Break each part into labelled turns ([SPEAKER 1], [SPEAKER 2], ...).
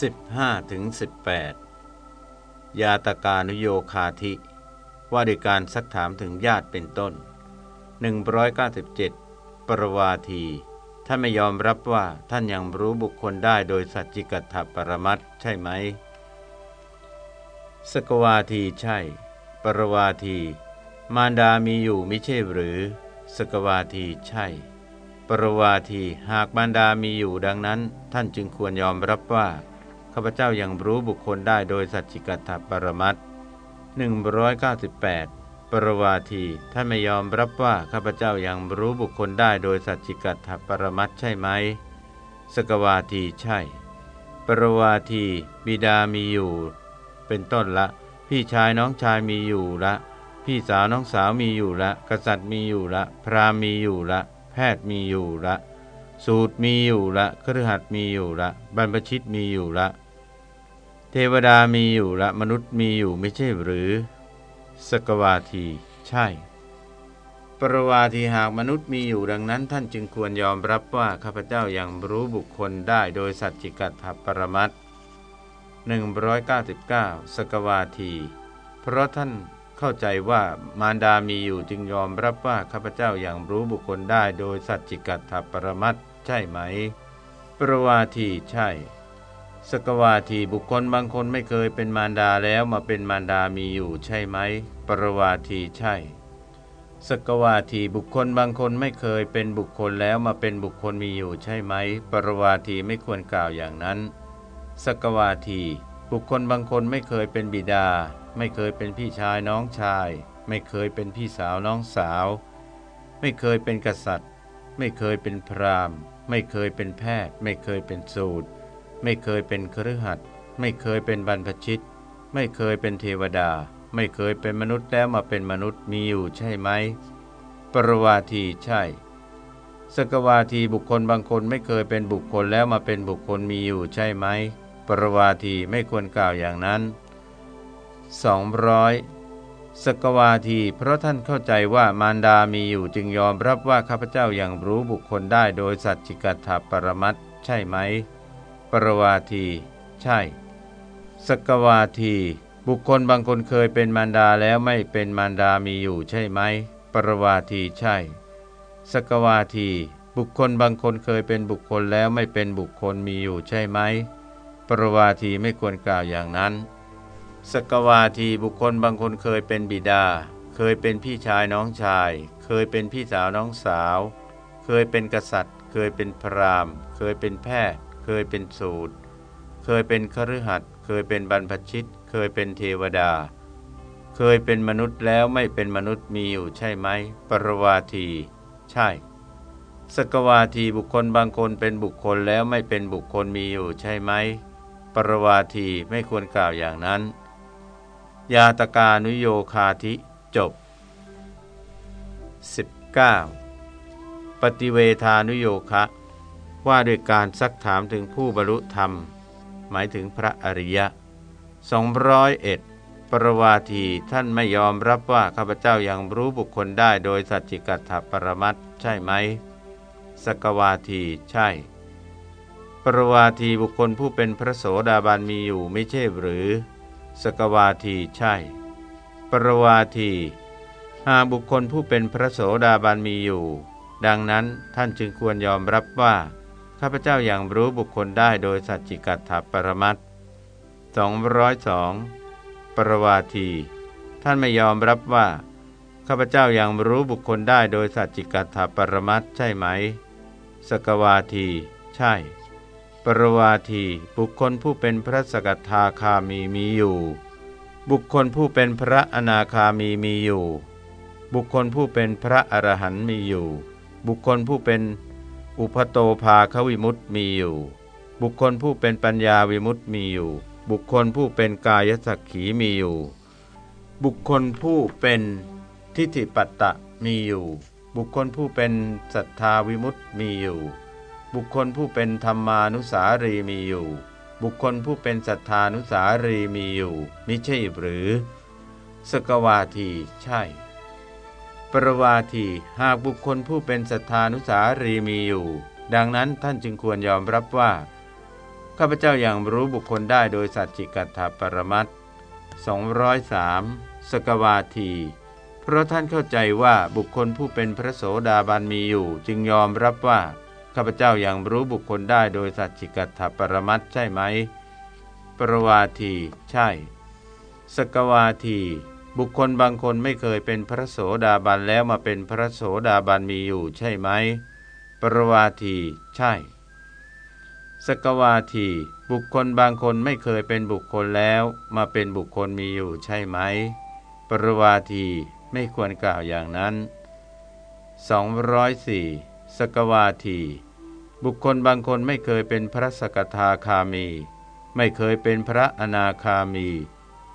[SPEAKER 1] 15ถึง18ยาตกานุโยคาธิ ว่าด้วยการซักถามถึงญาติเป็นต้น 197 ปรวาที ท่านไม่ยอมรับว่าท่านยังรู้บุคคลได้โดยสัจจิกัตถปรมัตใช่ไหม สกวาทีใช่ ปรวาที มารดามีอยู่ไม่ใช่หรือ สกวาทีใช่ ปรวาทีหากมารดามีอยู่ดังนั้น ท่านจึงควรยอมรับว่า ข้าพเจ้ายังรู้บุคคลได้โดยสัจจิกัตถปรมัต198 ปรวาทีท่านไม่ยอมรับว่าข้าพเจ้ายังรู้บุคคลได้โดยสัจจิกัตถปรมัตใช่ไหม สกวาทีใช่ ปรวาที บิดามีอยู่ เป็นต้นละ พี่ชายน้องชายมีอยู่ละ พี่สาวน้องสาวมีอยู่ละ กษัตริย์มีอยู่ละ พราหมณ์มีอยู่ละ แพทย์มีอยู่ละ สูตรมีอยู่ละครหัสมีอยู่ละ บรรพชิตมีอยู่ละ เทวดามีอยู่และมนุษย์มีอยู่ไม่ใช่หรือ สกวาที ใช่ ปรวาทีหากมนุษย์มีอยู่ดังนั้น ท่านจึงควรยอมรับว่าข้าพเจ้ายังรู้บุคคลได้โดยสัจจิกัตถปรมัต199 สกวาที เพราะท่านเข้าใจว่ามารดามีอยู่จึงยอมรับว่าข้าพเจ้ายัางรู้บุคคลได้โดยสัจจิกัตถปรมัตใช่ไหม ปรวาทีใช่ สกวาทีบุคคลบางคนไม่เคยเป็นมารดาแล้วมาเป็นมารดามีอยู่ใช่ไหม ปรวาทีใช่ สกวาทีบุคคลบางคนไม่เคยเป็นบุคคลแล้วมาเป็นบุคคลมีอยู่ใช่ไหม ปรวาทีไม่ควรกล่าวอย่างนั้น สกวาทีบุคคลบางคนไม่เคยเป็นบิดา ไม่เคยเป็นพี่ชายน้องชาย ไม่เคยเป็นพี่สาวน้องสาว ไม่เคยเป็นกษัตริย์ ไม่เคยเป็นพราหมณ์ ไม่เคยเป็นแพทย์ ไม่เคยเป็นสูตร ไม่เคยเป็นครือขัดไม่เคยเป็นบรรพชิต ไม่เคยเป็นเทวดา ไม่เคยเป็นมนุษย์แล้วมาเป็นมนุษย์มีอยู่ใช่ไหม ปรวาทีใช่ สกวาทีบุคคลบางคนไม่เคยเป็นบุคคลแล้วมาเป็นบุคคลมีอยู่ใช่ไหม ปรวาทีไม่ควรกล่าวอย่างนั้น 200 สกวาทีเพราะท่านเข้าใจว่ามารดามีอยู่จึงยอมรับว่าข้าพเจ้ายัางรู้บุคคลได้โดยสัจจิกัตถปรมัตใช่ไหม ปรวาที ใช่ สกวาที บุคคลบางคนเคยเป็นมารดาแล้วไม่เป็นมารดามีอยู่ใช่ไหม ปรวาทีใช่ สกวาที บุคคลบางคนเคยเป็นบุคคลแล้วไม่เป็นบุคคลมีอยู่ใช่ไหม ปรวาทีไม่ควรกล่าวอย่างนั้นสกวาทีบุคคลบางคนเคยเป็นบิดา เคยเป็นพี่ชายน้องชาย เคยเป็นพี่สาวน้องสาว เคยเป็นกษัตริย์ เคยเป็นพราหมณ์ เคยเป็นแพทย์ เคยเป็นสูตร เคยเป็นคฤหัสถ์เคยเป็นบรรพชิต เคยเป็นเทวดา เคยเป็นมนุษย์แล้วไม่เป็นมนุษย์มีอยู่ใช่ไหม ปรวาที ใช่ สกวาทีบุคคลบางคนเป็นบุคคลแล้วไม่เป็นบุคคลมีอยู่ใช่ไหม ปรวาทีไม่ควรกล่าวอย่างนั้น ยาตกานุโยคาธิจบ 19. ปฏิเวทานุโยคะ ว่าด้วยการซักถามถึงผู้บรรลุธรรม หมายถึงพระอริยะ 201 ปรวาทีท่านไม่ยอมรับว่าข้าพเจ้ายังรู้บุคคลได้โดยสัจจิกัตถปรมัตใช่ไหม สกวาทีใช่ ปรวาทีบุคคลผู้เป็นพระโสดาบันมีอยู่ไม่ใช่หรือ สกวาทีใช่ ปรวาทีหากบุคคลผู้เป็นพระโสดาบันมีอยู่ ดังนั้นท่านจึงควรยอมรับว่า ข้าพเจ้ายัางรู้บุคคลได้โดยสัจจิกัตถปรมัตสองร้อยสองปรวาที ท่านไม่ยอมรับว่า ข้าพเจ้ายัางรู้บุคคลได้โดยสัจจิกัตถปรมัตใช่ไหม สกวาที ใช่ ปรวาที บุคคลผู้เป็นพระสกทาคามีมีอยู่ บุคคลผู้เป็นพระอนาคามีมีอยู่ บุคคลผู้เป็นพระอรหันต์มีอยู่ บุคคลผู้เป็น อุปโตภาควิมุตมีอยู่ บุคคลผู้เป็นปัญญาวิมุตมีอยู่ บุคคลผู้เป็นกายสักขีมีอยู่ บุคคลผู้เป็นทิฏฐิปัตตะมีอยู่ บุคคลผู้เป็นศรัทธาวิมุตมีอยู่ บุคคลผู้เป็นธรรมานุสารีมีอยู่ บุคคลผู้เป็นศรัทธานุสารีมีอยู่มิใช่หรือ สกวาทีใช่ ปรวาทีหากบุคคลผู้เป็นศรัทธานุสารีมีอยู่ ดังนั้นท่านจึงควรยอมรับว่า ข้าพเจ้ายังรู้บุคคลได้โดยสัจจิกัตถปรมัต203สามสกวาที เพราะท่านเข้าใจว่าบุคคลผู้เป็นพระโสดาบันมีอยู่ จึงยอมรับว่าข้าพเจ้ายัางรู้บุคคลได้โดยสัจจิกัตถปรมัตใช่ไหม ปรวาที ใช่ สกวาที บุคคลบางคนไม่เคยเป็นพระโสดาบันแล้วมาเป็นพระโสดาบันมีอยู่ใช่ไหม ปรวาทีใช่ สกวาที บุคคลบางคนไม่เคยเป็นบุคคลแล้วมาเป็นบุคคลมีอยู่ใช่ไหม ปรวาทีไม่ควรกล่าวอย่างนั้น 204 สกวาที บุคคลบางคนไม่เคยเป็นพระสกทาคามี ไม่เคยเป็นพระอนาคามี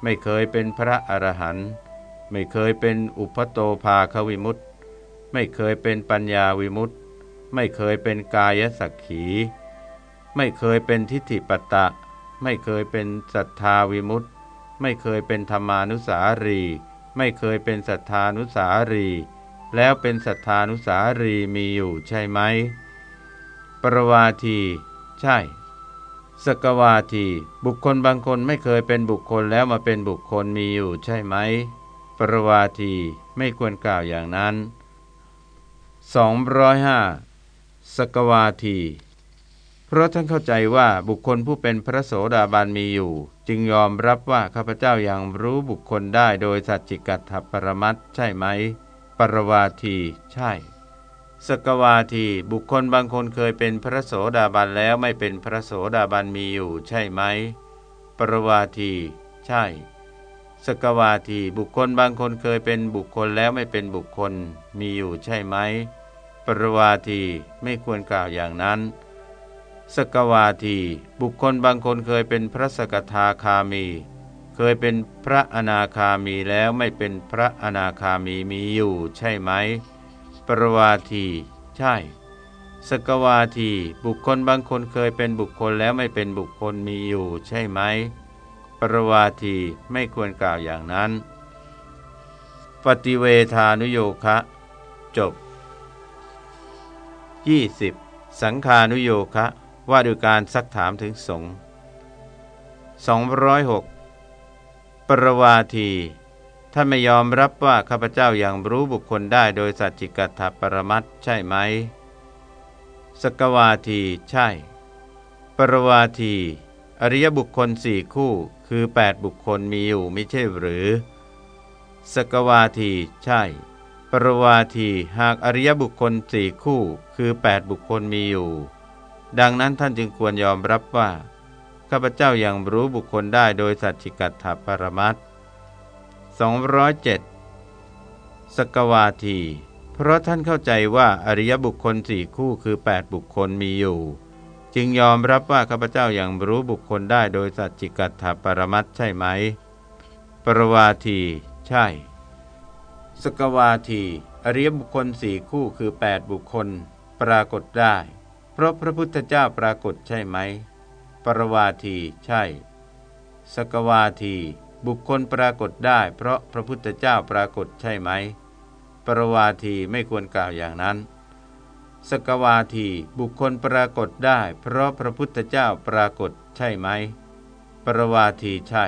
[SPEAKER 1] ไม่เคยเป็นพระอรหันต์ไม่เคยเป็นอุปโตภาควิมุตติ ไม่เคยเป็นปัญญาวิมุตติ ไม่เคยเป็นกายสักขี ไม่เคยเป็นทิฏฐิปตะ ไม่เคยเป็นศรัทธาวิมุตติ ไม่เคยเป็นธรรมานุสารี ไม่เคยเป็นศรัทธานุสารี แล้วเป็นสัทธานุสารีมีอยู่ใช่ไหม ปรวาที ใช่ สกวาทีบุคคลบางคนไม่เคยเป็นบุคคลแล้วมาเป็นบุคคลมีอยู่ใช่ไหม ปรวาทีไม่ควรกล่าวอย่างนั้น 205สกวาที เพราะท่านเข้าใจว่าบุคคลผู้เป็นพระโสดาบันมีอยู่ จึงยอมรับว่าข้าพเจ้ายัางรู้บุคคลได้โดยสัจจิกัตถปรมัตใช่ไหม ปรวาทีใช่ สกวาทีบุคคลบางคนเคยเป็นพระโสดาบันแล้วไม่เป็นพระโสดาบันมีอยู่ใช่ไหม ปรวาที ใช่ สกวาทีบุคคลบางคนเคยเป็นบุคคลแล้วไม่เป็นบุคคลมีอยู่ใช่ไหม ปรวาทีไม่ควรกล่าวอย่างนั้น สกวาทีบุคคลบางคนเคยเป็นพระสกทาคามี เคยเป็นพระอนาคามีแล้วไม่เป็นพระอนาคามีมีอยู่ใช่ไหม ปรวาที ใช่ สกวาที บุคคลบางคนเคยเป็นบุคคลแล้วไม่เป็นบุคคลมีอยู่ ใช่ไหม ปรวาทีไม่ควรกล่าวอย่างนั้น ปฏิเวทานุโยคะ จบ 20. สังคานุโยคะ ว่าด้วยการซักถามถึงสงฆ์206 ปรวาที ท่านไม่ยอมรับว่าข้าพเจ้ายัางรู้บุคคลได้โดยสัจจิกัตถปรมัตใช่ไหม สกวาทีใช่ ปรวาที อริยบุคคลสี่คู่คือ 8 บุคคลมีอยู่ไม่ใช่หรือ สกวาทีใช่ ปรวาทีหากอริยบุคคลสี่คู่คือ 8 บุคคลมีอยู่ ดังนั้นท่านจึงควรยอมรับว่าข้าพเจ้ายัางรู้บุคคลได้โดยสัจจิกัตถปรมัต 207สกวาที เพราะท่านเข้าใจว่าอริยบุคคลสี่คู่คือ 8 บุคคลมีอยู่ จึงยอมรับว่าข้าพเจ้ายัางรู้บุคคลได้โดยสัจจิกัตถปรมัตใช่ไหม ปรวาที ใช่ สกวาที อริยบุคคลสี่คู่คือ 8 บุคคล ปรากฏได้ เพราะพระพุทธเจ้าปรากฏใช่ไหม ปรวาที ใช่ สกวาที บุคคลปรากฏได้เพราะพระพุทธเจ้าปรากฏใช่ไหม ปรวาทีไม่ควรกล่าวอย่างนั้น สกวาทีบุคคลปรากฏได้ เพราะพระพุทธเจ้าปรากฏใช่ไหม ปรวาทีใช่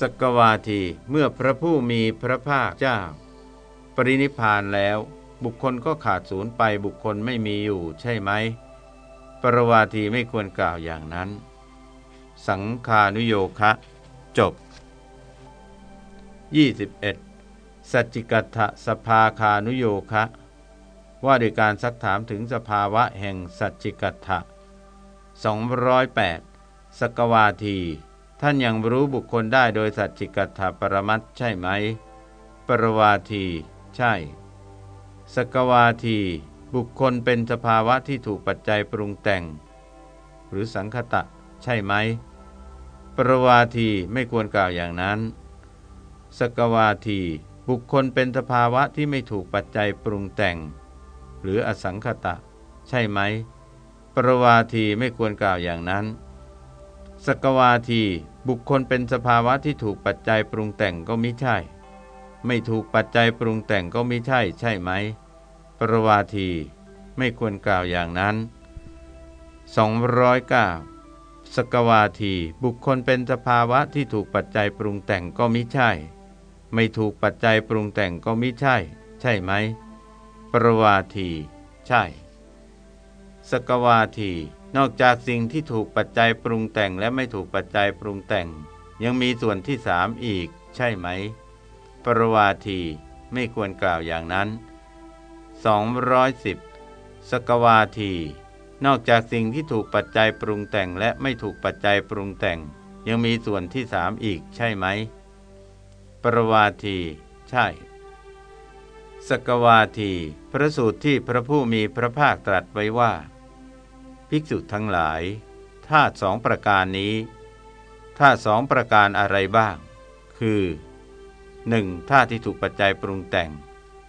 [SPEAKER 1] สกวาทีเมื่อพระผู้มีพระภาคเจ้า ปรินิพานแล้ว บุคคลก็ขาดศูนย์ไปบุคคลไม่มีอยู่ใช่ไหม ปรวาทีไม่ควรกล่าวอย่างนั้น สังคานุโยคะ จบ 21. สัจจิกัตถสภาคานุโยคะ ว่าโดยการซักถามถึงสภาวะแห่งสัจจิกัตถะ208สกวาที ท่านยังรู้บุคคลได้โดยสัจจิกัตถปรมัตใช่ไหม ปรวาที ใช่ สกวาที บุคคลเป็นสภาวะที่ถูกปัจจัยปรุงแต่ง หรือสังคตะ ใช่ไหม ปรวาทีไม่ควรกล่าวอย่างนั้น สกวาที บุคคลเป็นสภาวะที่ไม่ถูกปัจจัยปรุงแต่ง หรืออสังคตะ ใช่ไหม ปรวาทีไม่ควรกล่าวอย่างนั้น สกวาที บุคคลเป็นสภาวะที่ถูกปัจจัยปรุงแต่งก็ม่ใช่ ไม่ถูกปัจจัยปรุงแต่งก็ม่ใช่ ใช่ไหม ปรวาที ไม่ควรกล่าวอย่างนั้น 209 สกวาที บุคคลเป็นสภาวะที่ถูกปัจจัยปรุงแต่งก็มิใช่ ไม่ถูกปัจจัยปรุงแต่งก็มิใช่ ใช่ไหม ปรวาที ใช่ สกวาที นอกจากสิ่งที่ถูกปัจจัยปรุงแต่งและไม่ถูกปัจจัยปรุงแต่ง ยังมีส่วนที่สามอีก ใช่ไหม ปรวาที ไม่ควรกล่าวอย่างนั้น 210 สกวาที นอกจากสิ่งที่ถูกปัจจัยปรุงแต่งและไม่ถูกปัจจัยปรุงแต่ง ยังมีส่วนที่สามอีกใช่ไหม ปรวาที ใช่ สกวาที พระสูตรที่พระผู้มีพระภาคตรัสไว้ว่า ภิกษุทั้งหลายธาตุสองประการนี้ธาตุสองประการอะไรบ้าง คือ 1. ธาตุที่ถูกปัจจัยปรุงแต่ง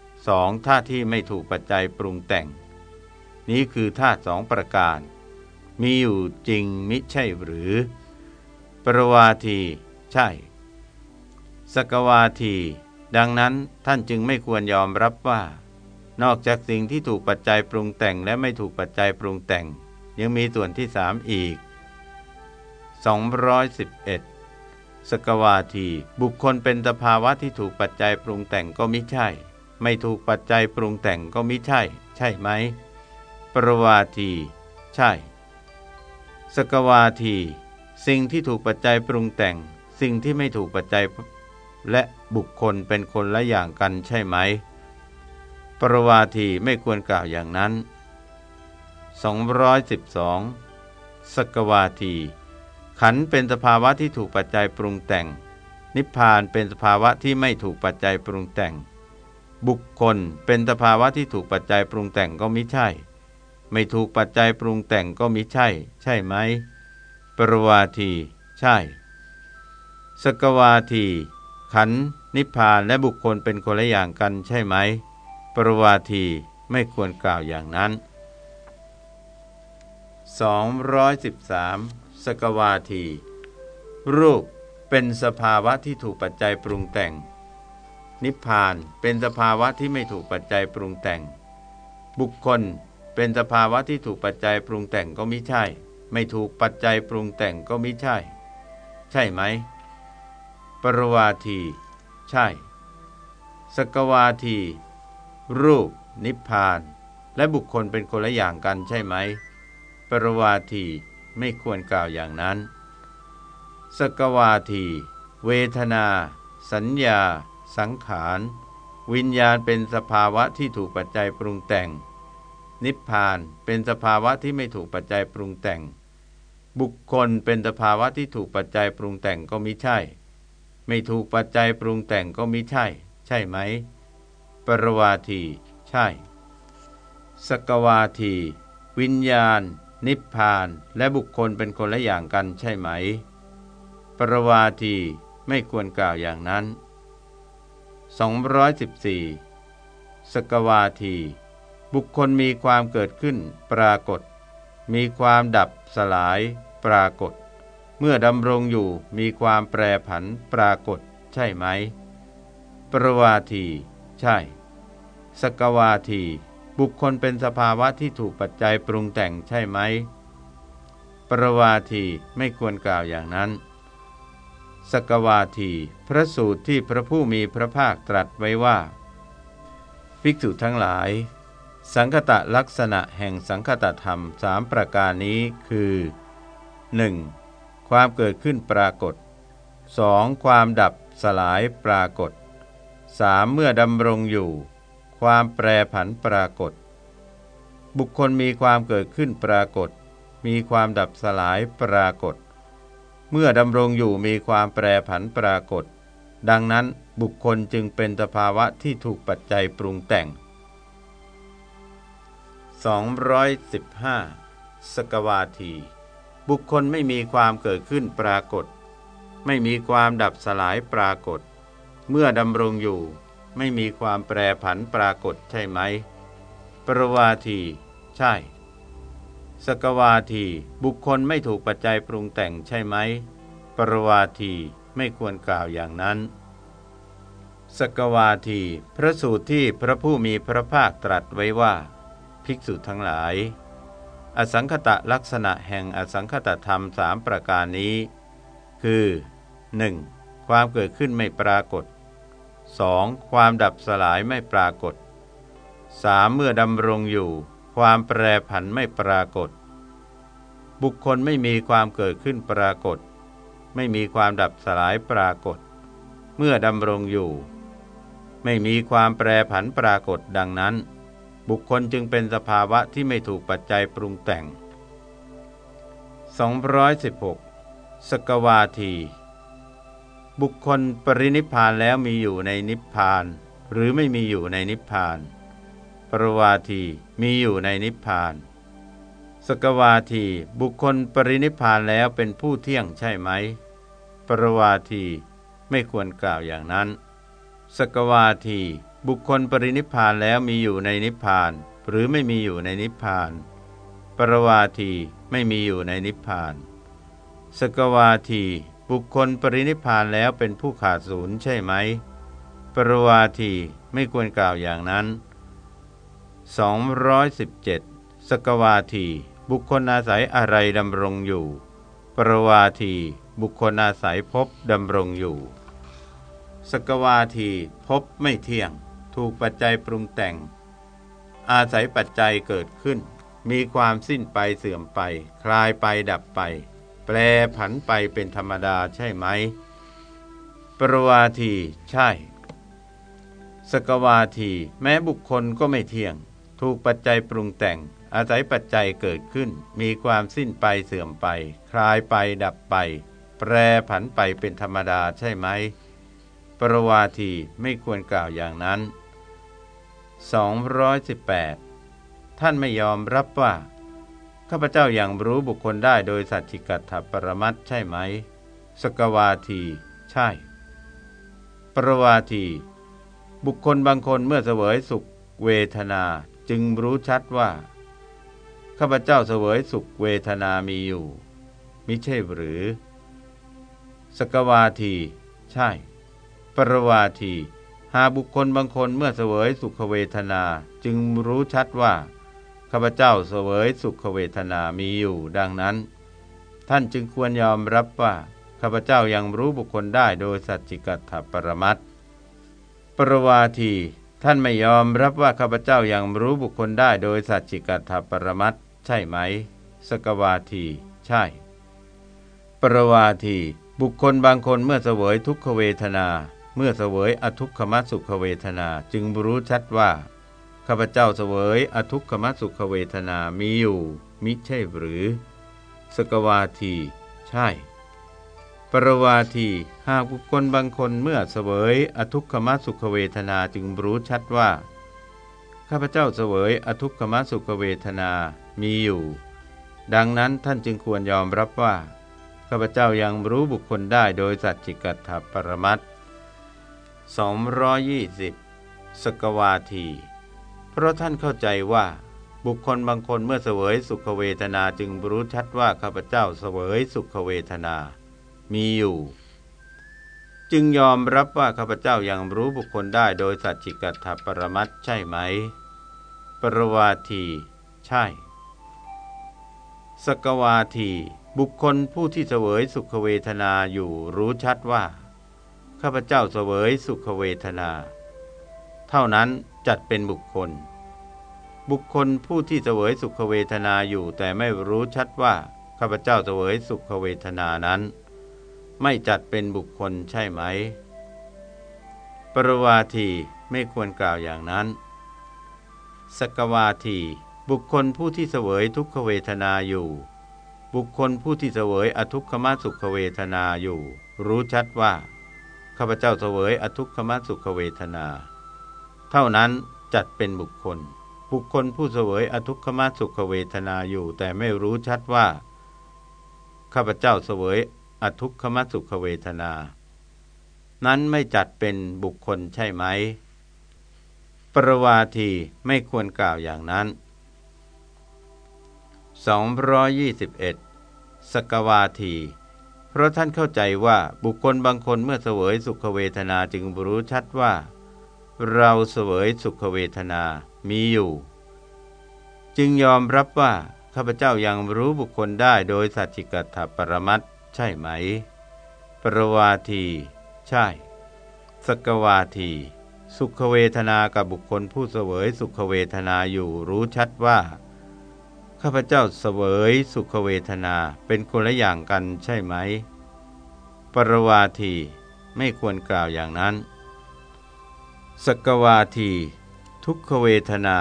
[SPEAKER 1] 2. ธาตุที่ไม่ถูกปัจจัยปรุงแต่ง นี้คือธาตุสองประการ มีอยู่จริงมิใช่หรือ ปรวาที ใช่ สกวาที ดังนั้นท่านจึงไม่ควรยอมรับว่า นอกจากสิ่งที่ถูกปัจจัยปรุงแต่งและไม่ถูกปัจจัยปรุงแต่ง ยังมีส่วนที่สามอีก 211 สกวาที บุคคลเป็นสภาวะที่ถูกปัจจัยปรุงแต่งก็มิใช่ ไม่ถูกปัจจัยปรุงแต่งก็มิใช่ ใช่ไหม ปรวาที ใช่ สกวาที สิ่งที่ถูกปัจจัยปรุงแต่ง สิ่งที่ไม่ถูกปัจจัยและบุคคลเป็นคนละอย่างกันใช่ไหม ปรวาทีไม่ควรกล่าวอย่างนั้น 212 สกวาที ขันเป็นสภาวะที่ถูกปัจจัยปรุงแต่ง นิพพานเป็นสภาวะที่ไม่ถูกปัจจัยปรุงแต่ง บุคคลเป็นสภาวะที่ถูกปัจจัยปรุงแต่งก็ไมิใช่ ไม่ถูกปัจจัยปรุงแต่งก็มิใช่ ใช่ไหม ปรวาที ใช่ สกวาที ขัน นิพพานและบุคคลเป็นคนละอย่างกันใช่ไหม ปรวาทีไม่ควรกล่าวอย่างนั้น 213 สกวาที รูปเป็นสภาวะที่ถูกปัจจัยปรุงแต่ง นิพพานเป็นสภาวะที่ไม่ถูกปัจจัยปรุงแต่ง บุคคล เป็นสภาวะที่ถูกปัจจัยปรุงแต่งก็ม่ใช่ ไม่ถูกปัจจัยปรุงแต่งก็ม่ใช่ ใช่ไหม ปรวาที ใช่ สกวาที รูป นิพพาน และบุคคลเป็นคนละอย่างกันใช่ไหม ปรวาทีไม่ควรกล่าวอย่างนั้น สกวาที เวทนา สัญญา สังขาร วิญญาณเป็นสภาวะที่ถูกปัจจัยปรุงแต่ง นิพพานเป็นสภาวะที่ไม่ถูกปัจจัยปรุงแต่ง บุคคลเป็นสภาวะที่ถูกปัจจัยปรุงแต่งก็มิใช่ ไม่ถูกปัจจัยปรุงแต่งก็มิใช่ ใช่ไหม ปรวาทีใช่ สกวาที วิญญาณ นิพพาน และบุคคลเป็นคนละอย่างกันใช่ไหม ปรวาทีไม่ควรกล่าวอย่างนั้น 214 สกวาที บุคคลมีความเกิดขึ้นปรากฏ มีความดับสลายปรากฏ เมื่อดำรงอยู่มีความแปรผันปรากฏ ใช่ไหม ปรวาที ใช่ สกวาที บุคคลเป็นสภาวะที่ถูกปัจจัยปรุงแต่งใช่ไหม ปรวาทีไม่ควรกล่าวอย่างนั้น สกวาที พระสูตรที่พระผู้มีพระภาคตรัสไว้ว่า ภิกษุทั้งหลาย สังคตะลักษณะแห่งสังคตธรรมสามประการนี้คือ 1. ความเกิดขึ้นปรากฏ 2. ความดับสลายปรากฏ 3. เมื่อดำรงอยู่ ความแปรผันปรากฏ บุคคลมีความเกิดขึ้นปรากฏ มีความดับสลายปรากฏ เมื่อดำรงอยู่มีความแปรผันปรากฏ ดังนั้นบุคคลจึงเป็นสภาวะที่ถูกปัจจัยปรุงแต่ง 215 สกวาที บุคคลไม่มีความเกิดขึ้นปรากฏ ไม่มีความดับสลายปรากฏ เมื่อดำรงอยู่ ไม่มีความแปรผันปรากฏใช่ไหม ปรวาที ใช่ สกวาที บุคคลไม่ถูกปัจจัยปรุงแต่งใช่ไหม ปรวาทีไม่ควรกล่าวอย่างนั้น สกวาที พระสูตรที่พระผู้มีพระภาคตรัสไว้ว่า ภิกษุทั้งหลาย อสังคตะลักษณะแห่งอสังคตธรรมสามประการนี้ คือ 1. ความเกิดขึ้นไม่ปรากฏ 2. ความดับสลายไม่ปรากฏ 3. เมื่อดำรงอยู่ ความแปรผันไม่ปรากฏ บุคคลไม่มีความเกิดขึ้นปรากฏ ไม่มีความดับสลายปรากฏ เมื่อดำรงอยู่ ไม่มีความแปรผันปรากฏดังนั้น บุคคลจึงเป็นสภาวะที่ไม่ถูกปัจจัยปรุงแต่ง 216 สกวาที บุคคลปรินิพานแล้วมีอยู่ในนิพพาน หรือไม่มีอยู่ในนิพพาน ปรวาทีมีอยู่ในนิพพาน สกวาทีบุคคลปรินิพานแล้วเป็นผู้เที่ยงใช่ไหม ปรวาทีไม่ควรกล่าวอย่างนั้น สกวาที บุคคลปรินิพานแล้วมีอยู่ในนิพพาน หรือไม่มีอยู่ในนิพพาน ปรวาทีไม่มีอยู่ในนิพพาน สกวาทีบุคคลปรินิพานแล้วเป็นผู้ขาดศูนย์ใช่ไหม ปรวาทีไม่ควรกล่าวอย่างนั้น 217 สกวาที บุคคลอาศัยอะไรดำรงอยู่ ปรวาที บุคคลอาศัยพบดำรงอยู่ สกวาทีพบไม่เที่ยง ถูกปัจจัยปรุงแต่ง อาศัยปัจจัยเกิดขึ้น มีความสิ้นไปเสื่อมไป คลายไปดับไป แปรผันไปเป็นธรรมดาใช่ไหม ปรวาทีใช่ สกวาทีแม้บุคคลก็ไม่เที่ยง ถูกปัจจัยปรุงแต่ง อาศัยปัจจัยเกิดขึ้น มีความสิ้นไปเสื่อมไป คลายไปดับไป แปรผันไปเป็นธรรมดาใช่ไหมปรวาทีไม่ควรกล่าวอย่างนั้น 218 ท่านไม่ยอมรับว่า ข้าพเจ้ายัางรู้บุคคลได้โดยสัจจิกัตถปรมัตใช่ไหม สกวาที ใช่ ปรวาที บุคคลบางคนเมื่อเสวยสุขเวทนาจึงรู้ชัดว่า ข้าพเจ้าเสวยสุขเวทนามีอยู่ มิใช่หรือ สกวาที ใช่ ปรวาที หาบุคคลบางคนเมื่อเสวยสุขเวทนาจึงรู้ชัดว่าข้าพเจ้าเสวยสุขเวทนามีอยู่ดังนั้น ท่านจึงควรยอมรับว่าข้าพเจ้ายังรู้บุคคลได้โดยสัจจิกัตถปรมัตปรวาทีท่านไม่ยอมรับว่าข้าพเจ้ายังรู้บุคคลได้โดยสัจจิกัตถปรมัตใช่ไหม สกวาที ใช่ ปรวาที บุคคลบางคนเมื่อเสวยทุกขเวทนา เมื่อเสวยอทุกขมสุขเวทนาจึงรู้ชัดว่าข้าพเจ้าเสวยอทุกขมสุขเวทนามีอยู่ มิใช่หรือ สกวาที ใช่ ปรวาทีหากบุคคลบางคนเมื่อเสวยอทุกขมสุขเวทนาจึงรู้ชัดว่าข้าพเจ้าเสวยอทุกขมสุขเวทนามีอยู่ ดังนั้นท่านจึงควรยอมรับว่าข้าพเจ้ายังรู้บุคคลได้โดยสัจจิกัตถปรมัต 220 สกวาที เพราะท่านเข้าใจว่าบุคคลบางคนเมื่อเสวยสุขเวทนาจึงรู้ชัดว่าข้าพเจ้าเสวยสุขเวทนา มีอยู่ จึงยอมรับว่าข้าพเจ้ายังรู้บุคคลได้โดยสัจจิกัตถปรมัตใช่ไหม ปรวาที ใช่ สกวาที บุคคลผู้ที่เสวยสุขเวทนาอยู่รู้ชัดว่า ข้าพเจ้าเสวยสุขเวทนา เท่านั้นจัดเป็นบุคคล บุคคลผู้ที่เสวยสุขเวทนาอยู่แต่ไม่รู้ชัดว่าข้าพเจ้าเสวยสุขเวทนานั้น ไม่จัดเป็นบุคคลใช่ไหม ปรวาทีไม่ควรกล่าวอย่างนั้น สกวาทีบุคคลผู้ที่เสวยทุกขเวทนาอยู่ บุคคลผู้ที่เสวยอทุกขมสุขเวทนาอยู่ รู้ชัดว่า ข้าพเจ้าเสวยอทุกขมสุขเวทนา เท่านั้นจัดเป็นบุคคล บุคคลผู้เสวยอทุกขมสุขเวทนาอยู่ แต่ไม่รู้ชัดว่า ข้าพเจ้าเสวยอทุกขมสุขเวทนา นั้นไม่จัดเป็นบุคคลใช่ไหม ปรวาทีไม่ควรกล่าวอย่างนั้น 221 สกวาที เพราะท่านเข้าใจว่าบุคคลบางคนเมื่อเสวยสุขเวทนาจึงรู้ชัดว่า เราเสวยสุขเวทนามีอยู่ จึงยอมรับว่าข้าพเจ้ายังรู้บุคคลได้โดยสัจจิกัตถปรมัตใช่ไหม ปรวาที ใช่ สกวาที สุขเวทนากับบุคคลผู้เสวยสุขเวทนาอยู่รู้ชัดว่า ข้าพเจ้าเสวยสุขเวทนาเป็นคนละอย่างกันใช่ไหม ปรวาทีไม่ควรกล่าวอย่างนั้น สกวาที ทุกขเวทนา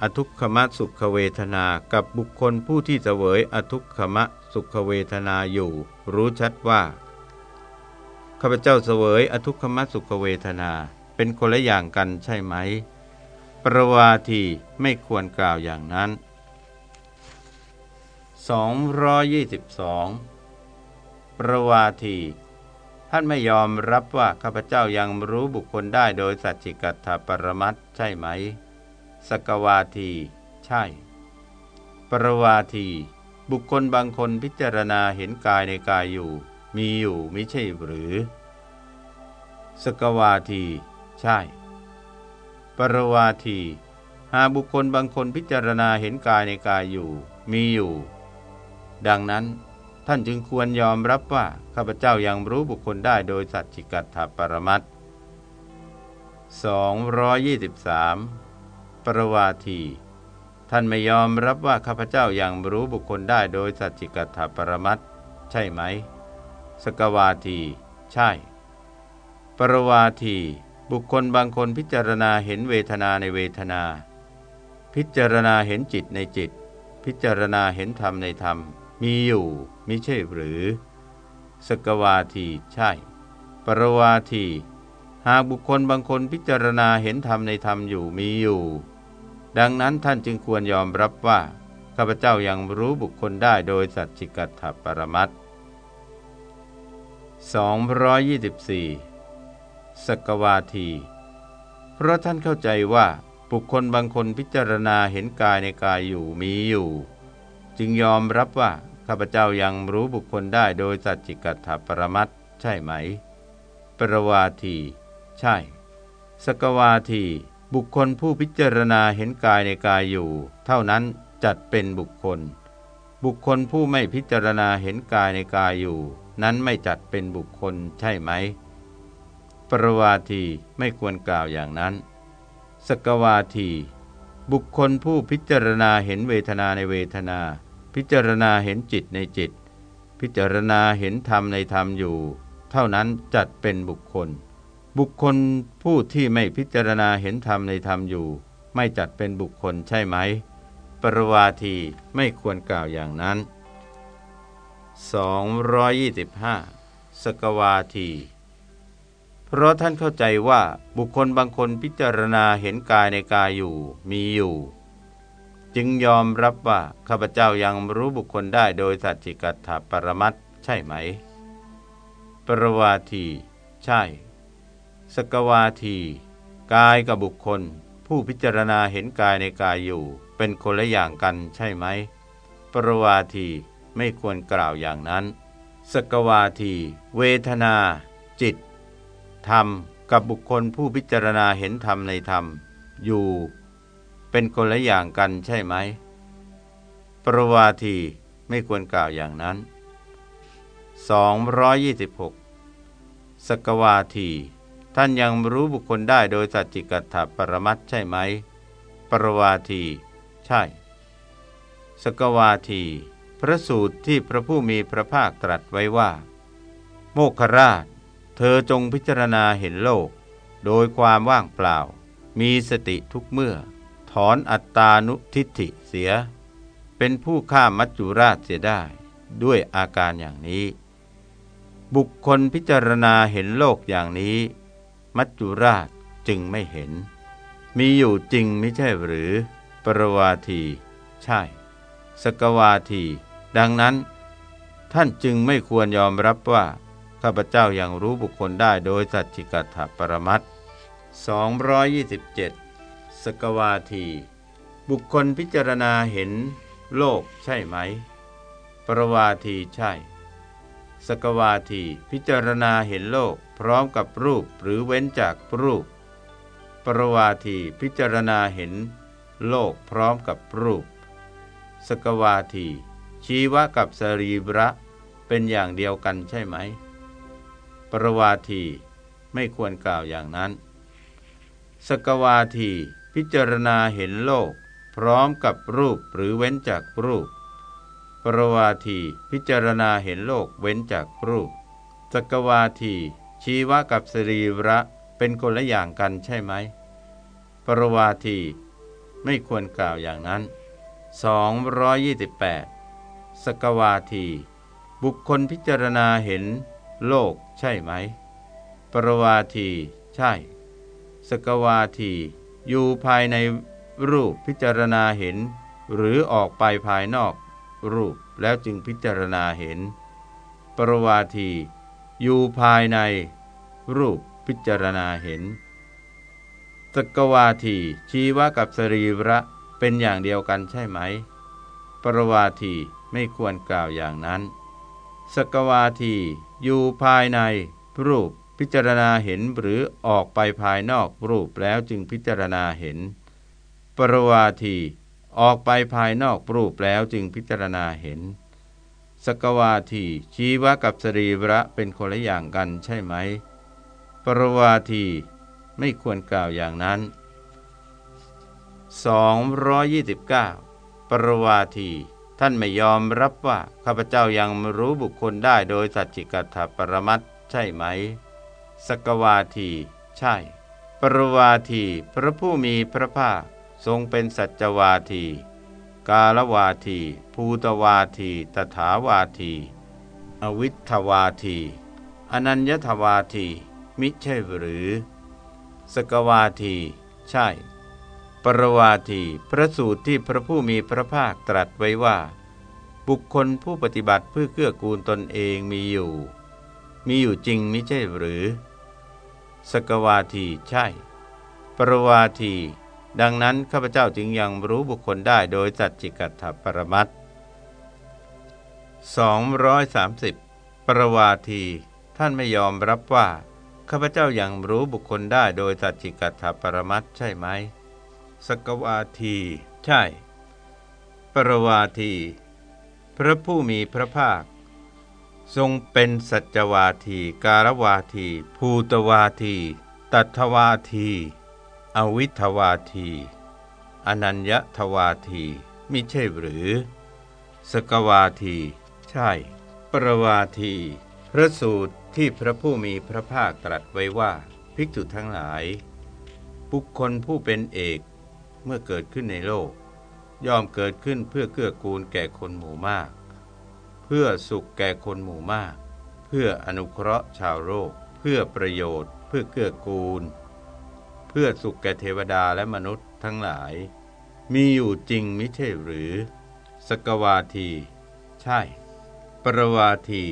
[SPEAKER 1] อทุกขมะสุขเวทนากับบุคคลผู้ที่เสวยอทุกขมะสุขเวทนาอยู่ รู้ชัดว่าข้าพเจ้าเสวยอทุกขมสุขเวทนา เป็นคนละอย่างกันใช่ไหม ปรวาทีไม่ควรกล่าวอย่างนั้น 222 ประวาที ท่านไม่ยอมรับว่าข้าพเจ้ายังรู้บุคคลได้โดยสัจจิกัตถปรมัตใช่ไหม สกวาที ใช่ ประวาที บุคคลบางคนพิจารณาเห็นกายในกายอยู่ มีอยู่ไม่ใช่หรือ สกวาที ใช่ ปรวาที หากบุคคลบางคนพิจารณาเห็นกายในกายอยู่ มีอยู่ ดังนั้นท่านจึงควรยอมรับว่าข้าพเจ้ายังรู้บุคคลได้โดยสัจจิกัตถปรมัต223 ปรวาที ท่านไม่ยอมรับว่าข้าพเจ้ายังรู้บุคคลได้โดยสัจจิกัตถปรมัตใช่ไหม สกวาที ใช่ ปรวาที บุคคลบางคนพิจารณาเห็นเวทนาในเวทนา พิจารณาเห็นจิตในจิต พิจารณาเห็นธรรมในธรรม มีอยู่มิใช่หรือ สกวาทีใช่ ปรวาที หากบุคคลบางคนพิจารณาเห็นธรรมในธรรมอยู่มีอยู่ ดังนั้นท่านจึงควรยอมรับว่าข้าพเจ้ายังรู้บุคคลได้โดยสัจจิกัตถปรมัต224สกวาที เพราะท่านเข้าใจว่าบุคคลบางคนพิจารณาเห็นกายในกายอยู่มีอยู่ จึงยอมรับว่า ข้าพเจ้ายังรู้บุคคลได้โดยสัจจิกัตถปรมัตใช่ไหม ปรวาที ใช่ สกวาที บุคคลผู้พิจารณาเห็นกายในกายอยู่ เท่านั้นจัดเป็นบุคคล บุคคลผู้ไม่พิจารณาเห็นกายในกายอยู่ นั้นไม่จัดเป็นบุคคลใช่ไหม ปรวาทีไม่ควรกล่าวอย่างนั้น สกวาที บุคคลผู้พิจารณาเห็นเวทนาในเวทนา พิจารณาเห็นจิตในจิต พิจารณาเห็นธรรมในธรรมอยู่ เท่านั้นจัดเป็นบุคคล บุคคลผู้ที่ไม่พิจารณาเห็นธรรมในธรรมอยู่ ไม่จัดเป็นบุคคลใช่ไหม ปรวาทีไม่ควรกล่าวอย่างนั้น 225 สกวาทีเพราะท่านเข้าใจว่าบุคคลบางคนพิจารณาเห็นกายในกายอยู่มีอยู่ จึงยอมรับว่าข้าพเจ้ายังรู้บุคคลได้โดยสัจจิกัตถปรมัตใช่ไหม ปรวาที ใช่ สกวาที กายกับบุคคล ผู้พิจารณาเห็นกายในกายอยู่ เป็นคนละอย่างกันใช่ไหม ปรวาทีไม่ควรกล่าวอย่างนั้น สกวาที เวทนา จิต ธรรม กับบุคคลผู้พิจารณาเห็นธรรมในธรรม อยู่ เป็นคนละอย่างกันใช่ไหม ปรวาทีไม่ควรกล่าวอย่างนั้น 226 สกวาที ท่านยังรู้บุคคลได้โดยสัจจิกัตถปรมัตใช่ไหม ปรวาที ใช่ สกวาที พระสูตรที่พระผู้มีพระภาคตรัสไว้ว่า โมคราช เธอจงพิจารณาเห็นโลก โดยความว่างเปล่า มีสติทุกเมื่อ ถอนอัตตานุทิฏฐิเสีย เป็นผู้ฆ่ามัจจุราชเสียได้ ด้วยอาการอย่างนี้ บุคคลพิจารณาเห็นโลกอย่างนี้ มัจจุราชจึงไม่เห็น มีอยู่จริงไม่ใช่หรือ ปรวาที ใช่ สกวาที ดังนั้น ท่านจึงไม่ควรยอมรับว่าข้าพเจ้ายัางรู้บุคคลได้โดยสัจจิกัตถปรมัต227 สกวาที บุคคลพิจารณาเห็นโลกใช่ไหม ปรวาทีใช่ สกวาทีพิจารณาเห็นโลกพร้อมกับรูปหรือเว้นจากรูป ปรวาทีพิจารณาเห็น โลกพร้อมกับรูป สกวาที ชีวะกับสรีระเป็นอย่างเดียวกันใช่ไหม ปรวาทีไม่ควรกล่าวอย่างนั้น สกวาที พิจารณาเห็นโลก พร้อมกับรูปหรือเว้นจากรูป ปรวาทีพิจารณาเห็นโลกเว้นจากรูป สกวาทีชีวะกับสรีระเป็นคนละอย่างกันใช่ไหม ปรวาทีไม่ควรกล่าวอย่างนั้น 228 สกวาที บุคคลพิจารณาเห็น โลกใช่ไหม ปรวาที ใช่ สกวาที อยู่ภายในรูปพิจารณาเห็น หรือออกไปภายนอก รูปแล้วจึงพิจารณาเห็น ปรวาที อยู่ภายใน รูปพิจารณาเห็นสกวาทีชีวะกับสรีระเป็นอย่างเดียวกันใช่ไหม ปรวาทีไม่ควรกล่าวอย่างนั้นสกวาที อยู่ภายใน รูป พิจารณาเห็นหรือออกไปภายนอกรูปแล้วจึงพิจารณาเห็น ปรวาที ออกไปภายนอกรูปแล้วจึงพิจารณาเห็น สกวาที ชีวะกับสรีระเป็นคนละอย่างกันใช่ไหม ปรวาทีไม่ควรกล่าวอย่างนั้น 229 ปรวาที ท่านไม่ยอมรับว่า ข้าพเจ้ายังรู้บุคคลได้โดยสัจจิกัตถปรมัตใช่ไหม สกวาที ใช่ ปรวาที พระผู้มีพระภาคทรงเป็นสัจวาที กาลวาที ภูตวาที ตถาวาที อวิทวาที อนัญญทวาที มิใช่หรือ สกวาที ใช่ ปรวาที พระสูตรที่พระผู้มีพระภาคตรัสไว้ว่า บุคคลผู้ปฏิบัติเพื่อเกื้อกูลตนเองมีอยู่ มีอยู่จริงมิใช่หรือ สกวาทีใช่ ปรวาที ดังนั้นข้าพเจ้าจึงยังรู้บุคคลได้โดยสัจจิกัตถปรมัต230ปรวาที ท่านไม่ยอมรับว่าข้าพเจ้ายังรู้บุคคลได้โดยสัจจิกัตถปรมัตใช่ไหมสกวาที ใช่ ปรวาที พระผู้มีพระภาค ทรงเป็นสัจวาที การวาที ภูตวาที ตัทวาที อวิทวาที อนัญญทวาทีมิใช่หรือ สกวาที ใช่ ประวาที พระสูตรที่พระผู้มีพระภาคตรัสไว้ว่า ภิกษุทั้งหลาย บุคคลผู้เป็นเอกเมื่อเกิดขึ้นในโลก ย่อมเกิดขึ้นเพื่อเกื้อกูลแก่คนหมู่มาก พื่อสุขแก่คนหมู่มาก เพื่ออนุเคราะห์ชาวโลก เพื่อประโยชน์ เพื่อเกื้อกูล เพื่อสุขแก่เทวดาและมนุษย์ทั้งหลาย มีอยู่จริงมิใช่หรือ สกวาที ใช่ ปรวาที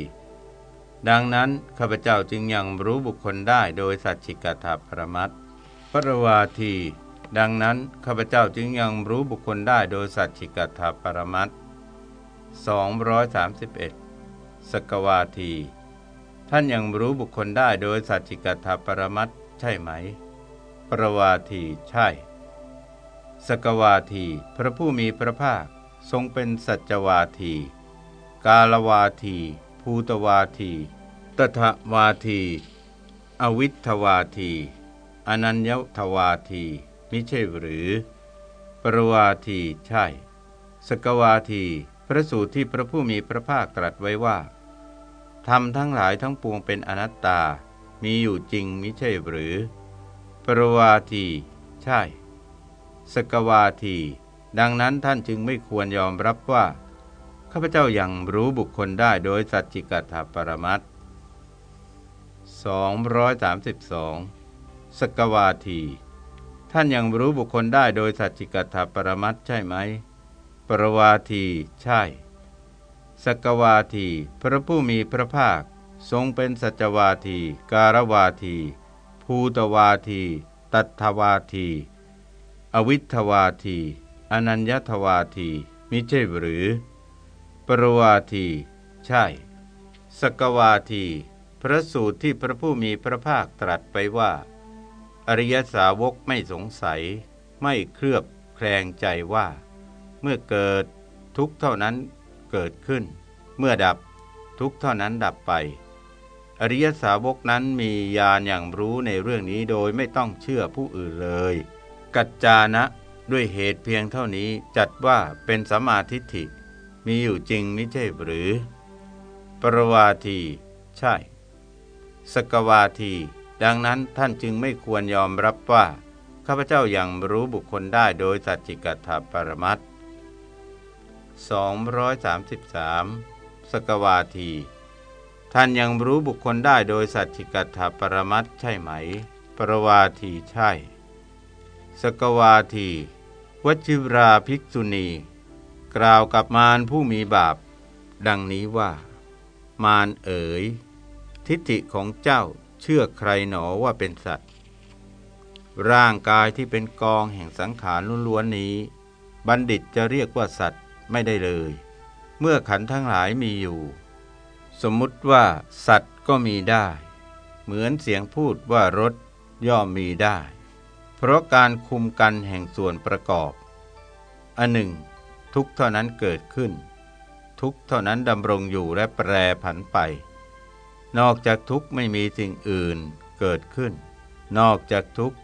[SPEAKER 1] ดังนั้นข้าพเจ้าจึงยังรู้บุคคลได้โดยสัจฉิกถาปรมัตปรวาที ดังนั้นข้าพเจ้าจึงยังรู้บุคคลได้โดยสัจฉิกถาปรมัต 231 สกวาที ท่านยังรู้บุคคลได้โดยสัจฉิกถาปรมัตใช่ไหม ประวาทีใช่ สกวาที พระผู้มีพระภาคทรงเป็นสัจวาที กาลวาที ภูตวาที ตถวาที อวิทวาที อนัญญทวาทีมิใช่หรือ ปรวาทีใช่ สกวาที ระสูตรที่พระผู้มีพระภาคตรัสไว้ว่าทำทั้งหลายทั้งปวงเป็นอนัตตา มีอยู่จริงมิใช่หรือ ปรวาที ใช่ สกวาที ดังนั้นท่านจึงไม่ควรยอมรับว่า ข้าพเจ้ายัางรู้บุคคลได้โดยสัจจิกัตถปรมัต232 สกวาที ท่านยังรู้บุคคลได้โดยสัจจิกัตถปรมัตใช่ไหม รวาที ใช่ สกวาที พระผู้มีพระภาค ทรงเป็นสัจวาที การวาที ภูตวาที ตัทวาที อวิทวาที อนัญญทวาทีมิใช่หรือ ปรวาที ใช่ สกวาที พระสูตรที่พระผู้มีพระภาคตรัสไปว่า อริยสาวกไม่สงสัย ไม่เคลือบแคลงใจว่า เมื่อเกิดทุกเท่านั้นเกิดขึ้น เมื่อดับทุกเท่านั้นดับไป อริยสาวกนั้นมีญาณอย่างรู้ในเรื่องนี้โดยไม่ต้องเชื่อผู้อื่นเลย กัจจานะด้วยเหตุเพียงเท่านี้จัดว่าเป็นสัมมาทิฏฐิ มีอยู่จริงไม่ใช่หรือ ปรวาที ใช่ สกวาที ดังนั้นท่านจึงไม่ควรยอมรับว่า ข้าพเจ้ายัางรู้บุคคลได้โดยสัจจิกัตถปรมัต 233 สกวาที ท่านยังรู้บุคคลได้โดยสัจจิกัตถปรมัตใช่ไหม ปรวาทีใช่ สกวาที วชิราภิกษุณี กล่าวกับมารผู้มีบาป ดังนี้ว่า มารเอ๋ย ทิฏฐิของเจ้าเชื่อใครหนอว่าเป็นสัตว์ ร่างกายที่เป็นกองแห่งสังขารล้วนนี้ บัณฑิตจะเรียกว่าสัตว์ ไม่ได้เลย เมื่อขันทั้งหลายมีอยู่ สมมุติว่า สัตว์ก็มีได้ เหมือนเสียงพูดว่ารถย่อมมีได้ เพราะการคุมกันแห่งส่วนประกอบ อันหนึ่ง ทุกเท่านั้นเกิดขึ้น ทุกเท่านั้นดำรงอยู่และแปรผันไป นอกจากทุกไม่มีสิ่งอื่นเกิดขึ้น นอกจากทุก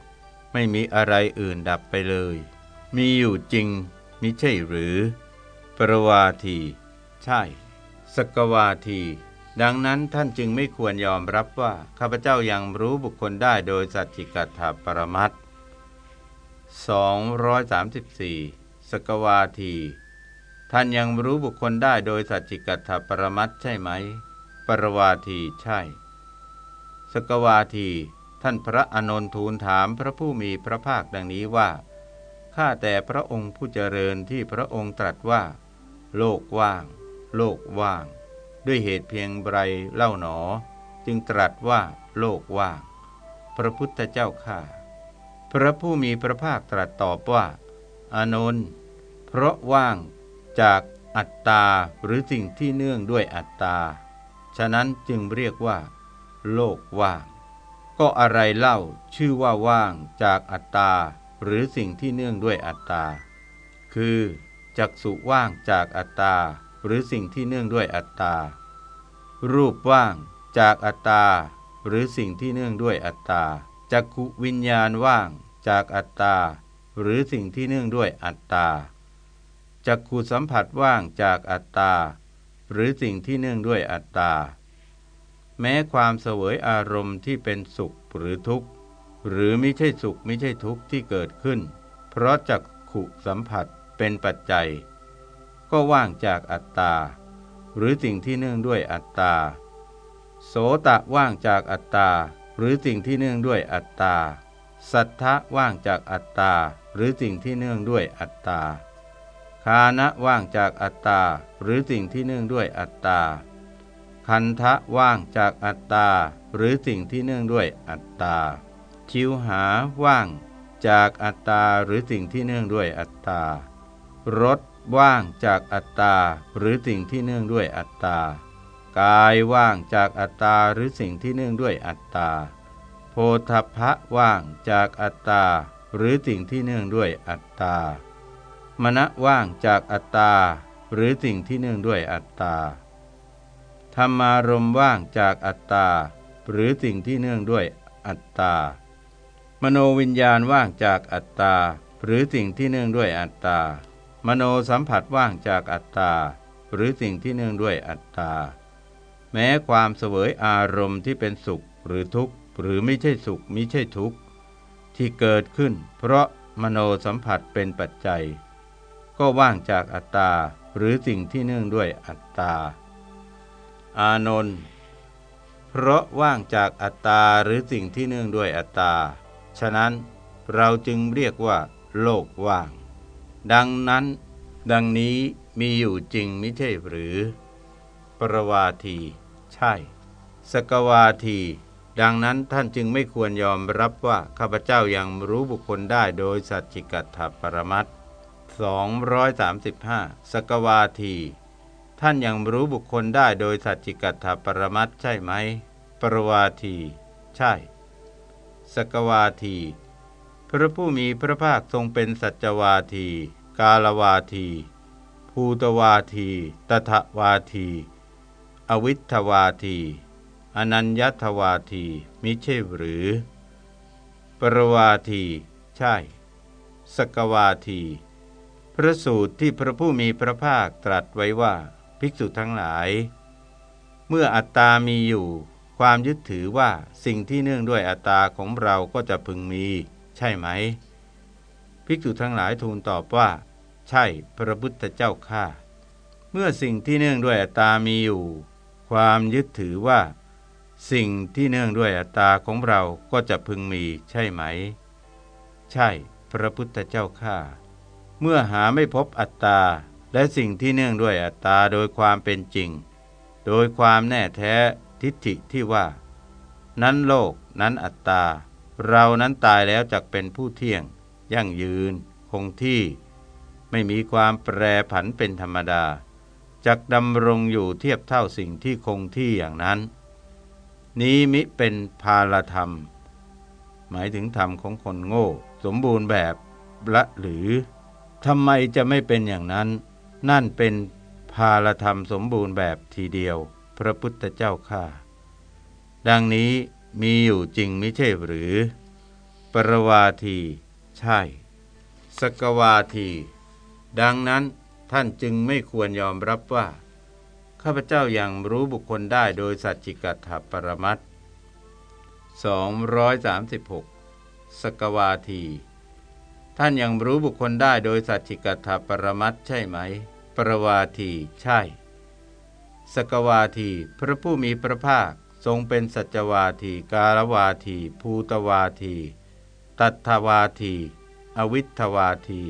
[SPEAKER 1] ไม่มีอะไรอื่นดับไปเลย มีอยู่จริงมิใช่หรือ ปรวาที ใช่ สกวาที ดังนั้นท่านจึงไม่ควรยอมรับว่า ข้าพเจ้ายังรู้บุคคลได้โดยสัจจิกัตถปรมัติ234สกวาที ท่านยังรู้บุคคลได้โดยสัจจิกัตถปรมัตใช่ไหม ปรวาทีใช่ สกวาที ท่านพระอนนทูลถามพระผู้มีพระภาคดังนี้ว่า ข้าแต่พระองค์ผู้เจริญที่พระองค์ตรัสว่า โลกว่าง โลกว่าง ด้วยเหตุเพียงไรเล่าหนอ จึงตรัสว่าโลกว่าง พระพุทธเจ้าข้าพระผู้มีพระภาคตรัสตอบว่า อานนท์เพราะว่างจากอัตตาหรือสิ่งที่เนื่องด้วยอัตตา ฉะนั้นจึงเรียกว่า โลกว่าง ก็อะไรเล่าชื่อว่าว่างจากอัตตา หรือสิ่งที่เนื่องด้วยอัตตา คือ จักสุว่างจากอัตตา หรือสิ่งที่เนื่องด้วยอัตตา รูปว่างจากอัตตา หรือสิ่งที่เนื่องด้วยอัตตาจักขุวิญญาณว่างจากอัตตา หรือสิ่งที่เนื่องด้วยอัตตาจักขุสัมผัสว่างจากอัตตา หรือสิ่งที่เนื่องด้วยอัตตา แม้ความเสวยอารมณ์ที่เป็นสุขหรือทุกข์ หรือไม่ใช่สุขไม่ใช่ทุกข์ที่เกิดขึ้น เพราะจักขุสัมผัส เป็นปัจจัย ก็ว่างจากอัตตา หรือสิ่งที่เนื่องด้วยอัตตา โสตะว่างจากอัตตา หรือสิ่งที่เนื่องด้วยอัตตา สัทธะว่างจากอัตตา หรือสิ่งที่เนื่องด้วยอัตตาคานะว่างจากอัตตา หรือสิ่งที่เนื่องด้วยอัตตา คันทะว่างจากอัตตา หรือสิ่งที่เนื่องด้วยอัตตา ชิวหาว่างจากอัตตา หรือสิ่งที่เนื่องด้วยอัตตา รสว่างจากอัตตาหรือสิ่งที่เนื่องด้วยอัตตากายว่างจากอัตตาหรือสิ่งที่เนื่องด้วยอัตตาโพธพะว่างจากอัตตาหรือสิ่งที่เนื่องด้วยอัตตามณะว่างจากอัตตาหรือสิ่งที่เนื่องด้วยอัตตาธรรมารมว่างจากอัตตาหรือสิ่งที่เนื่องด้วยอัตตามโนวิญญาณว่างจากอัตตาหรือสิ่งที่เนื่องด้วยอัตตา มโนสัมผัสว่างจากอัตตา หรือสิ่งที่เนื่องด้วยอัตตา แม้ความเสวยอารมณ์ที่เป็นสุขหรือทุกข์ หรือไม่ใช่สุขไมิใช่ทุกข์ ที่เกิดขึ้น เพราะมโนสัมผัสเป็นปัจจัย ก็ว่างจากอัตตา หรือสิ่งที่เนื่องด้วยอัตตา อานนท์เพราะว่างจากอัตตาหรือสิ่งที่เนื่องด้วยอัตตา ฉะนั้นเราจึงเรียกว่า โลกว่าง ดังนั้น ดังนี้มีอยู่จริงไม่ใช่หรือ ปรวาที ใช่ สกวาที ดังนั้นท่านจึงไม่ควรยอมรับว่าข้าพเจ้ายังรู้บุคคลได้โดยสัจจิกัตถปรมัต235สกวาที ท่านยังรู้บุคคลได้โดยสัจจิกัตถปรมัตใช่ไหม ปรวาที ใช่ สกวาที พระผู้มีพระภาคทรงเป็นสัจวาที กาลวาที ภูตวาที ตถวาที อวิทวาที อนัญญทวาที มิใช่หรือ ปรวาที ใช่ สกวาที พระสูตรที่พระผู้มีพระภาคตรัสไว้ว่า ภิกษุทั้งหลาย เมื่ออัตตามีอยู่ ความยึดถือว่าสิ่งที่เนื่องด้วยอัตตาของเราก็จะพึงมี ใช่ไหมภิกษุทั้งหลายทูลตอบว่า ใช่พระพุทธเจ้าข้าเมื่อสิ่งที่เนื่องด้วยอัตตามีอยู่ ความยึดถือว่า สิ่งที่เนื่องด้วยอัตตาของเราก็จะพึงมีใช่ไหม ใช่พระพุทธเจ้าข้าเมื่อหาไม่พบอัตตา และสิ่งที่เนื่องด้วยอัตตาโดยความเป็นจริง โดยความแน่แท้ทิฏฐิที่ว่า นั้นโลกนั้นอัตตา เรานั้นตายแล้วจักเป็นผู้เที่ยง ยั่งยืน คงที่ ไม่มีความแปรผันเป็นธรรมดาจักดำรงอยู่เทียบเท่าสิ่งที่คงที่อย่างนั้น นี้มิเป็นภาลธรรม หมายถึงธรรมของคนโง่ สมบูรณ์แบบละหรือทำไมจะไม่เป็นอย่างนั้น นั่นเป็นภาลธรรมสมบูรณ์แบบทีเดียว พระพุทธเจ้าข้าดังนี้มีอยู่จริงไม่ใช่หรือ ปรวาที ใช่ สกวาที ดังนั้นท่านจึงไม่ควรยอมรับว่า ข้าพเจ้ายัางรู้บุคคลได้โดยสัจจิกัตถปรมัตส236สกวาที ท่านยังรู้บุคคลได้โดยสัจจิกัตถปรมัตใช่ไหม ปรวาทีใช่ สกวาที พระผู้มีพระภาคทรงเป็นสัจวาที กาลวาที ภูตวาที ตัทวาที อวิทวาที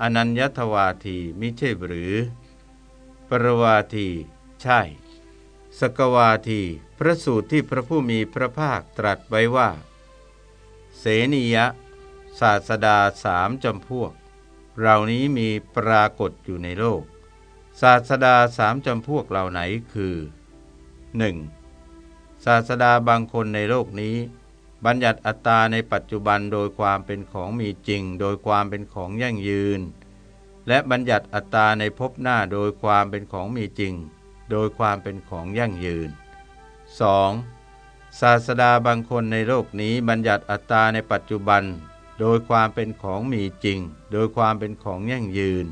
[SPEAKER 1] อนัญญทวาทีมิใช่หรือ ปรวาที ใช่ สกวาที พระสูตรที่พระผู้มีพระภาคตรัสไว้ว่า เสนียะ ศาสดาสามจำพวก เหล่านี้มีปรากฏอยู่ในโลก ศาสดาสามจำพวกเหล่าไหนคือ 1. ศาสดาบางคนในโลกนี้ บัญญัติอัตตาในปัจจุบันโดยความเป็นของมีจริง โดยความเป็นของยั่งยืน และบัญญัติอัตตาในภพหน้าโดยความเป็นของมีจริง โดยความเป็นของยั่งยืน 2. ศาสดาบางคนในโลกนี้บัญญัติอัตตาในปัจจุบัน โดยความเป็นของมีจริง โดยความเป็นของยั่งยืน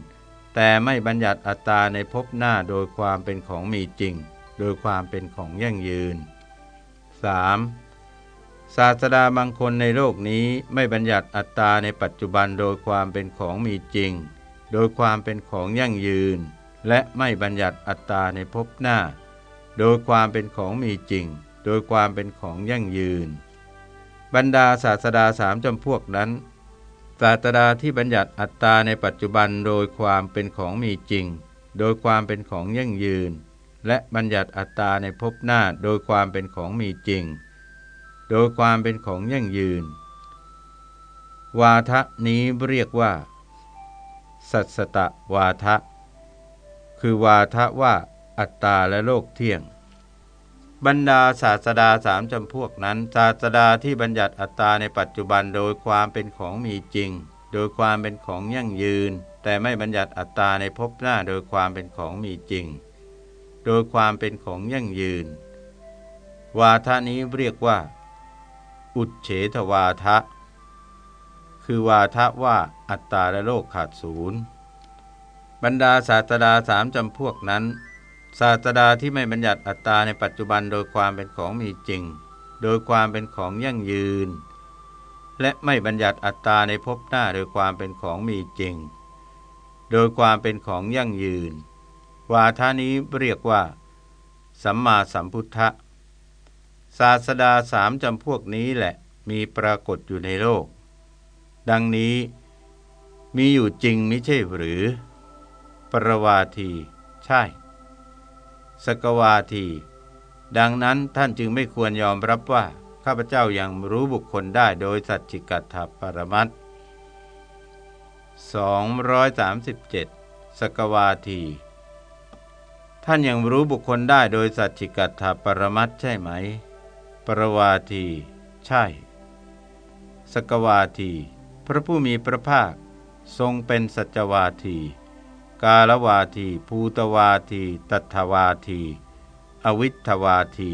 [SPEAKER 1] แต่ไม่บัญญัติอัตตาในภพหน้าโดยความเป็นของมีจริง โดยความเป็นของยั่งยืน 3. ศาสดาบางคนในโลกนี้ไม่บัญญัติอัตตาในปัจจุบันโดยความเป็นของมีจริง โดยความเป็นของยั่งยืน และไม่บัญญัติอัตตาในภพหน้า โดยความเป็นของมีจริง โดยความเป็นของยั่งยืน บรรดาศาสดาสามจำพวกนั้น ศาสดาที่บัญญัติอัตตาในปัจจุบันโดยความเป็นของมีจริง โดยความเป็นของยั่งยืน และบัญญัติอัตตาในภพหน้าโดยความเป็นของมีจริง โดยความเป็นของยั่งยืน วาทะนี้เรียกว่า สัตสตะวาทะ คือวาทะว่าอัตตาและโลกเที่ยง บรรดาศาสดาสามจำพวกนั้น ศาสดาที่บัญญัติอัตตาในปัจจุบันโดยความเป็นของมีจริง โดยความเป็นของยั่งยืน แต่ไม่บัญญัติอัตตาในภพหน้าโดยความเป็นของมีจริง โดยความเป็นของยั่งยืน วาทะนี้เรียกว่า อุดเฉทวาทะ คือวาทะว่าอัตตาและโลกขาดศูนย์บรรดาศาสดาสามจำพวกนั้น ศาสดาที่ไม่บัญญัติอัตตาในปัจจุบันโดยความเป็นของมีจริง โดยความเป็นของยั่งยืน และไม่บัญญัติอัตตาในภพหน้าโดยความเป็นของมีจริง โดยความเป็นของยั่งยืน วาทานี้เรียกว่า สัมมาสัมพุทธะ ศาสดาสามจำพวกนี้แหละมีปรากฏอยู่ในโลก ดังนี้มีอยู่จริงไม่ใช่หรือ ปรวาที ใช่ สกวาที ดังนั้นท่านจึงไม่ควรยอมรับว่า ข้าพเจ้ายังรู้บุคคลได้โดยสัจจิกัตถปรมัติ237สกวาที ท่านยังรู้บุคคลได้โดยสัจจิกัตถปรมัตใช่ไหม ปรวาที ใช่ สกวาที พระผู้มีพระภาค ทรงเป็นสัจวาที กาลวาที ภูตวาที ตัทวาที อวิทวาที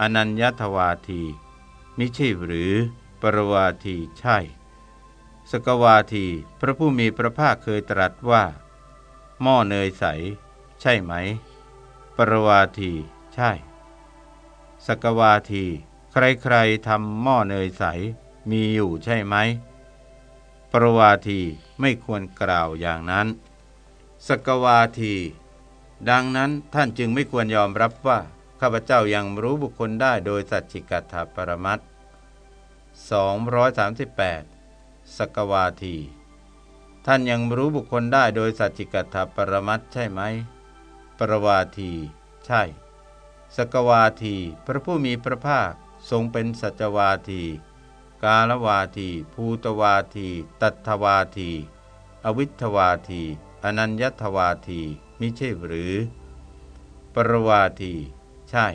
[SPEAKER 1] อนัญญทวาที มิใช่หรือ ปรวาทีใช่ สกวาที พระผู้มีพระภาคเคยตรัสว่า หม้อเนยใส ใช่ไหม ปรวาที ใช่สกวาที ใครๆทำหม้อเนยใสมีอยู่ใช่ไหม ปรวาทีไม่ควรกล่าวอย่างนั้น สกวาที ดังนั้นท่านจึงไม่ควรยอมรับว่า ข้าพเจ้ายังรู้บุคคลได้โดยสัจจิกัตถปรมัต238สกวาที ท่านยังรู้บุคคลได้โดยสัจจิกัตถปรมัตใช่ไหม ปรวาที ใช่ สกวาที พระผู้มีพระภาค ทรงเป็นสัจวาที กาลวาที ภูตวาที ตัทวาที อวิทวาที อนัญญทวาทีมิใช่หรือ ปรวาที ใช่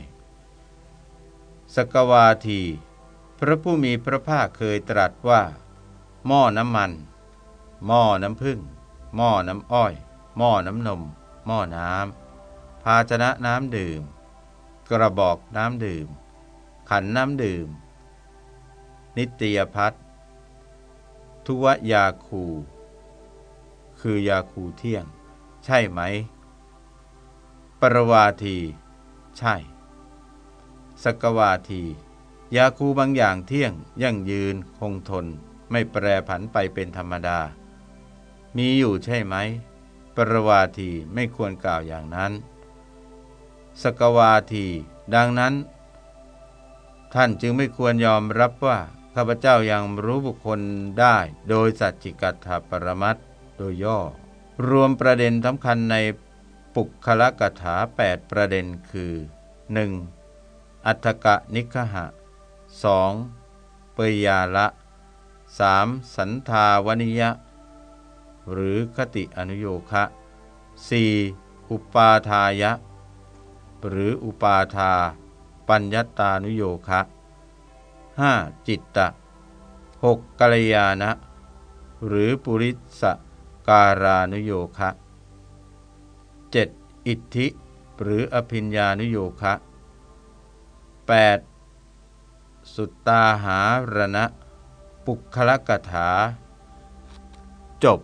[SPEAKER 1] สกวาที พระผู้มีพระภาคเคยตรัสว่า หม้อน้ำมัน หม้อน้ำพึ่งหม้อน้ำอ้อย หม้อน้ำนม หม้อน้ำภาชนะน้ำดื่ม กระบอกน้ำดื่ม ขันน้ำดื่ม นิตยพัฒทุวยาคู คือยาคูเที่ยง ใช่ไหม ปรวาที ใช่ สกวาที ยาคูบางอย่างเที่ยง ยั่งยืนคงทน ไม่แปรผันไปเป็นธรรมดา มีอยู่ใช่ไหม ปรวาทีไม่ควรกล่าวอย่างนั้น สกวาที ดังนั้น ท่านจึงไม่ควรยอมรับว่าข้าพเจ้ายังรู้บุคคลได้โดยสัจจิกัตถปรมัตโดยย่อ รวมประเด็นสำคัญในปุคละกถา 8 ประเด็นคือ 1. อัฏฐกะนิคหะ 2. เปยยาละ 3. สันทาวนิยะ หรือคติอนุโยคะ 4. อุปาทายะ หรืออุปาทา ปัญญตานุโยคะ 5. จิตตะ 6. กัลยาณะหรือปุริสการานุโยคะ 7. อิทธิ หรืออภิญญานุโยคะ 8. สุตตาหารณะ ปุคละกถา จบ